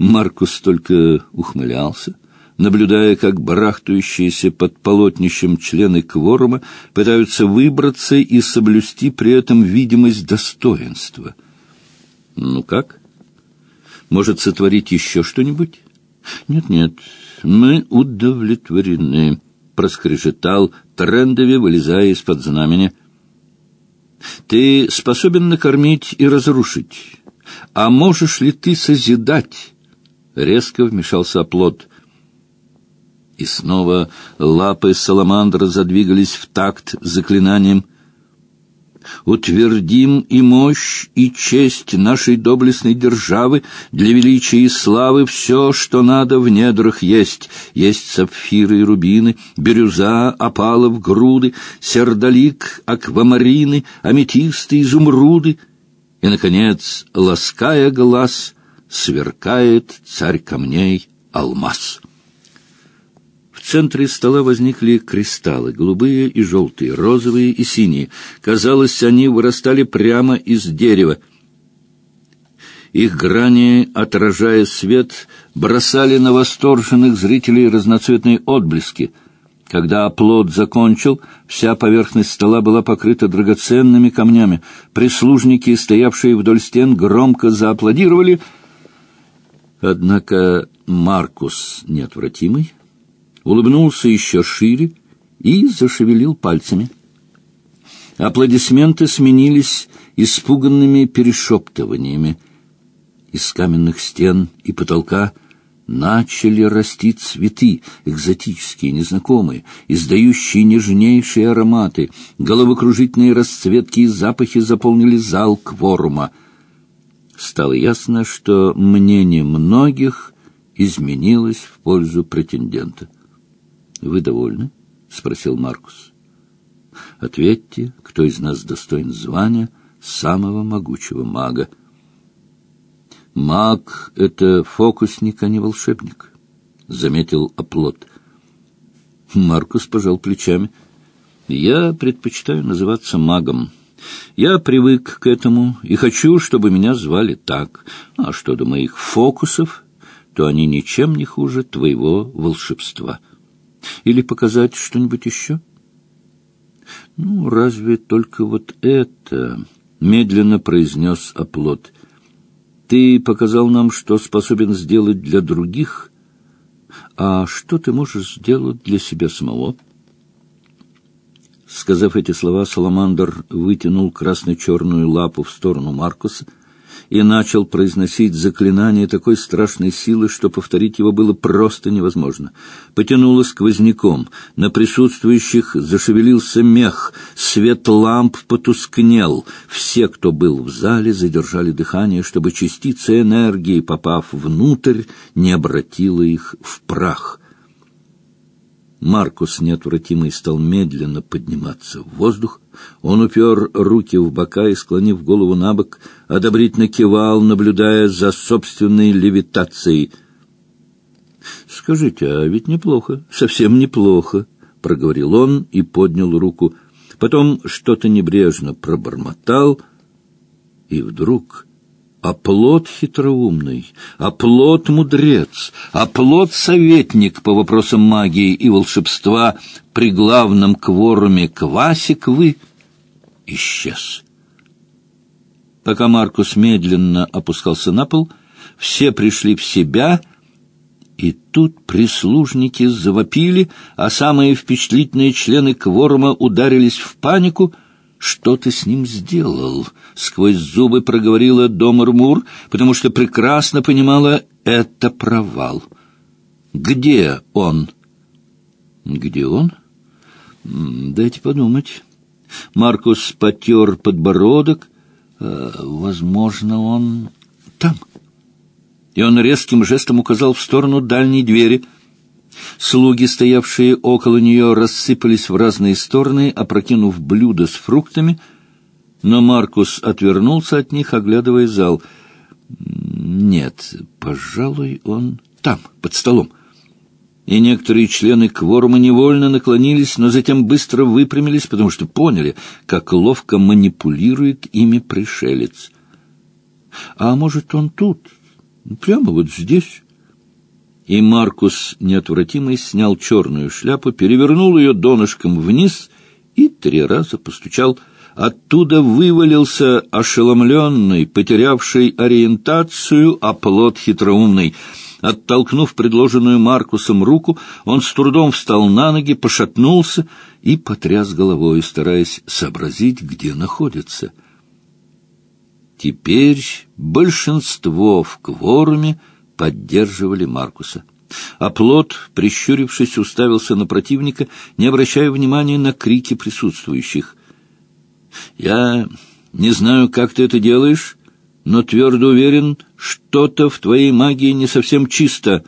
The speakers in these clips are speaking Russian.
Маркус только ухмылялся, наблюдая, как барахтающиеся под полотнищем члены кворума пытаются выбраться и соблюсти при этом видимость достоинства. «Ну как? Может, сотворить еще что-нибудь?» «Нет-нет, мы удовлетворены», — проскрежетал Трендови, вылезая из-под знамени. «Ты способен накормить и разрушить. А можешь ли ты созидать?» Резко вмешался оплот. И снова лапы саламандра задвигались в такт заклинанием. «Утвердим и мощь, и честь нашей доблестной державы, для величия и славы все, что надо в недрах есть. Есть сапфиры и рубины, бирюза, опалов, груды, сердолик, аквамарины, аметисты, изумруды. И, наконец, лаская глаз, сверкает царь камней алмаз». В центре стола возникли кристаллы, голубые и желтые, розовые и синие. Казалось, они вырастали прямо из дерева. Их грани, отражая свет, бросали на восторженных зрителей разноцветные отблески. Когда оплот закончил, вся поверхность стола была покрыта драгоценными камнями. Прислужники, стоявшие вдоль стен, громко зааплодировали. Однако Маркус неотвратимый улыбнулся еще шире и зашевелил пальцами. Аплодисменты сменились испуганными перешептываниями. Из каменных стен и потолка начали расти цветы, экзотические, незнакомые, издающие нежнейшие ароматы. Головокружительные расцветки и запахи заполнили зал кворума. Стало ясно, что мнение многих изменилось в пользу претендента. Вы довольны? спросил Маркус. Ответьте, кто из нас достоин звания самого могучего мага. Маг — это фокусник, а не волшебник, — заметил оплот. Маркус пожал плечами. Я предпочитаю называться магом. Я привык к этому и хочу, чтобы меня звали так. А что до моих фокусов, то они ничем не хуже твоего волшебства. Или показать что-нибудь еще? Ну, разве только вот это, медленно произнес оплот. Ты показал нам, что способен сделать для других, а что ты можешь сделать для себя самого? Сказав эти слова, Саламандр вытянул красно-черную лапу в сторону Маркуса — и начал произносить заклинание такой страшной силы, что повторить его было просто невозможно. Потянуло сквозняком, на присутствующих зашевелился мех, свет ламп потускнел. Все, кто был в зале, задержали дыхание, чтобы частица энергии, попав внутрь, не обратила их в прах. Маркус неотвратимый стал медленно подниматься в воздух. Он упер руки в бока и, склонив голову на бок, одобрительно кивал, наблюдая за собственной левитацией. «Скажите, а ведь неплохо, совсем неплохо», — проговорил он и поднял руку. Потом что-то небрежно пробормотал, и вдруг оплот хитроумный, оплот мудрец, оплот советник по вопросам магии и волшебства при главном кворуме Квасик вы исчез. Пока Маркус медленно опускался на пол, все пришли в себя, и тут прислужники завопили, а самые впечатлительные члены кворума ударились в панику — что ты с ним сделал? Сквозь зубы проговорила Домар потому что прекрасно понимала это провал. Где он? Где он? Дайте подумать. Маркус потер подбородок. Э, возможно, он там. И он резким жестом указал в сторону дальней двери — Слуги, стоявшие около нее, рассыпались в разные стороны, опрокинув блюдо с фруктами, но Маркус отвернулся от них, оглядывая зал. «Нет, пожалуй, он там, под столом». И некоторые члены кворума невольно наклонились, но затем быстро выпрямились, потому что поняли, как ловко манипулирует ими пришелец. «А может, он тут?» Прямо вот здесь. И Маркус, неотвратимый, снял черную шляпу, перевернул ее донышком вниз и три раза постучал. Оттуда вывалился ошеломленный, потерявший ориентацию, оплот хитроумный. Оттолкнув предложенную Маркусом руку, он с трудом встал на ноги, пошатнулся и потряс головой, стараясь сообразить, где находится. Теперь большинство в кворуме поддерживали Маркуса. А плод, прищурившись, уставился на противника, не обращая внимания на крики присутствующих. «Я не знаю, как ты это делаешь, но твердо уверен, что-то в твоей магии не совсем чисто».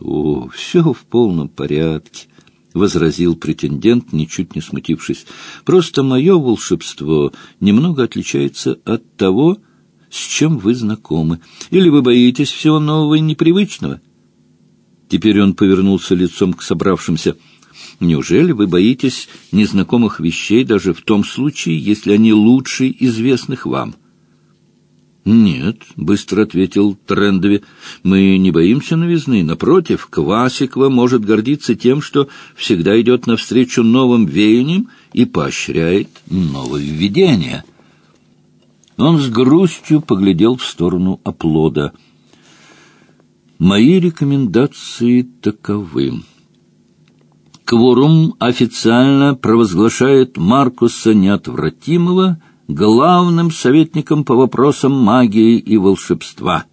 «О, все в полном порядке», — возразил претендент, ничуть не смутившись. «Просто мое волшебство немного отличается от того, с чем вы знакомы. Или вы боитесь всего нового и непривычного?» Теперь он повернулся лицом к собравшимся. «Неужели вы боитесь незнакомых вещей даже в том случае, если они лучше известных вам?» «Нет», — быстро ответил Трендови, — «мы не боимся новизны. Напротив, Квасикова может гордиться тем, что всегда идет навстречу новым веяниям и поощряет нововведения». Он с грустью поглядел в сторону оплода. «Мои рекомендации таковы». Кворум официально провозглашает Маркуса Неотвратимого — главным советником по вопросам магии и волшебства,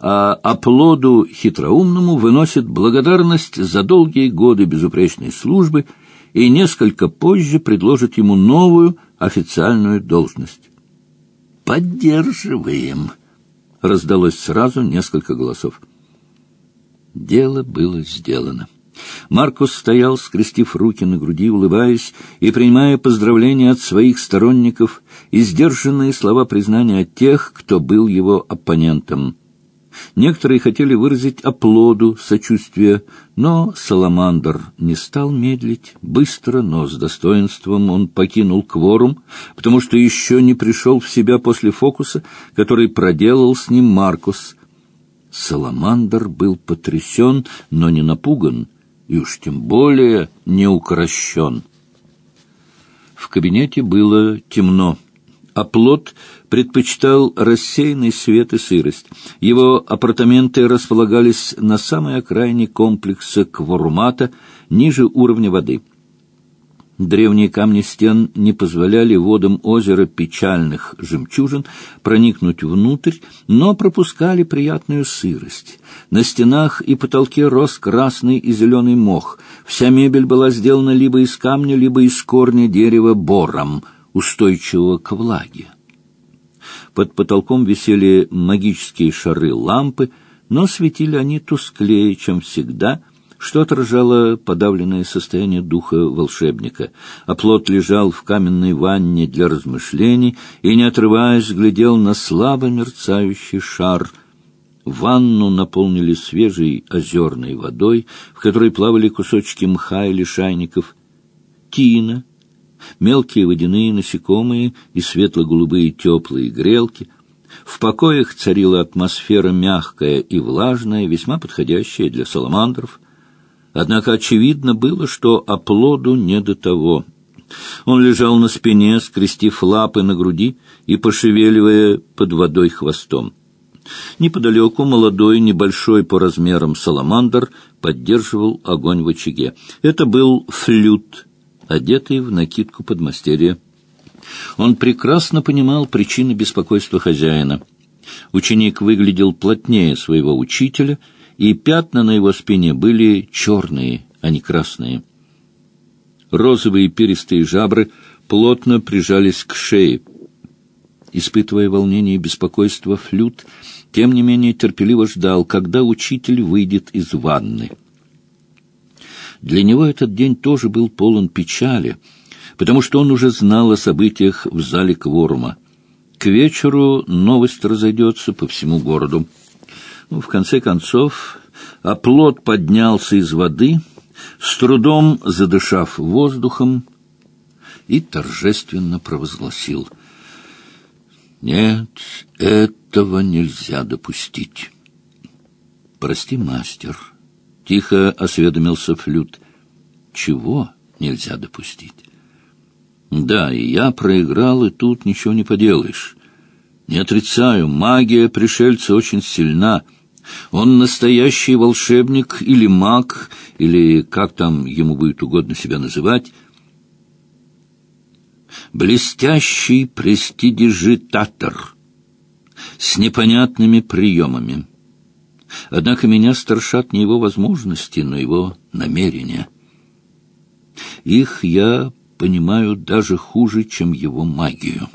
а оплоду хитроумному выносит благодарность за долгие годы безупречной службы и несколько позже предложит ему новую официальную должность. «Поддерживаем!» — раздалось сразу несколько голосов. Дело было сделано. Маркус стоял, скрестив руки на груди, улыбаясь и принимая поздравления от своих сторонников и сдержанные слова признания от тех, кто был его оппонентом. Некоторые хотели выразить оплоду, сочувствие, но Саламандр не стал медлить. Быстро, но с достоинством он покинул кворум, потому что еще не пришел в себя после фокуса, который проделал с ним Маркус. Саламандр был потрясен, но не напуган и уж тем более не укращен. В кабинете было темно, а плод предпочитал рассеянный свет и сырость. Его апартаменты располагались на самой окраине комплекса Кворумата, ниже уровня воды — Древние камни стен не позволяли водам озера печальных жемчужин проникнуть внутрь, но пропускали приятную сырость. На стенах и потолке рос красный и зеленый мох. Вся мебель была сделана либо из камня, либо из корня дерева бором, устойчивого к влаге. Под потолком висели магические шары лампы, но светили они тусклее, чем всегда — что отражало подавленное состояние духа волшебника. Оплот лежал в каменной ванне для размышлений и, не отрываясь, глядел на слабо мерцающий шар. Ванну наполнили свежей озерной водой, в которой плавали кусочки мха и лишайников. Тина, мелкие водяные насекомые и светло-голубые теплые грелки — в покоях царила атмосфера мягкая и влажная, весьма подходящая для саламандров. Однако очевидно было, что оплоду не до того. Он лежал на спине, скрестив лапы на груди и пошевеливая под водой хвостом. Неподалеку молодой, небольшой по размерам саламандр поддерживал огонь в очаге. Это был флют, одетый в накидку подмастерья. Он прекрасно понимал причины беспокойства хозяина. Ученик выглядел плотнее своего учителя — и пятна на его спине были черные, а не красные. Розовые перистые жабры плотно прижались к шее. Испытывая волнение и беспокойство, флют, тем не менее, терпеливо ждал, когда учитель выйдет из ванны. Для него этот день тоже был полон печали, потому что он уже знал о событиях в зале Кворума. К вечеру новость разойдется по всему городу. Ну, в конце концов, оплот поднялся из воды, с трудом задышав воздухом, и торжественно провозгласил. «Нет, это Этого нельзя допустить. Прости, мастер. Тихо осведомился Флют. Чего нельзя допустить? Да, и я проиграл, и тут ничего не поделаешь. Не отрицаю, магия пришельца очень сильна. Он настоящий волшебник или маг, или как там ему будет угодно себя называть. Блестящий престидижитатор с непонятными приемами. Однако меня страшат не его возможности, но его намерения. Их я понимаю даже хуже, чем его магию.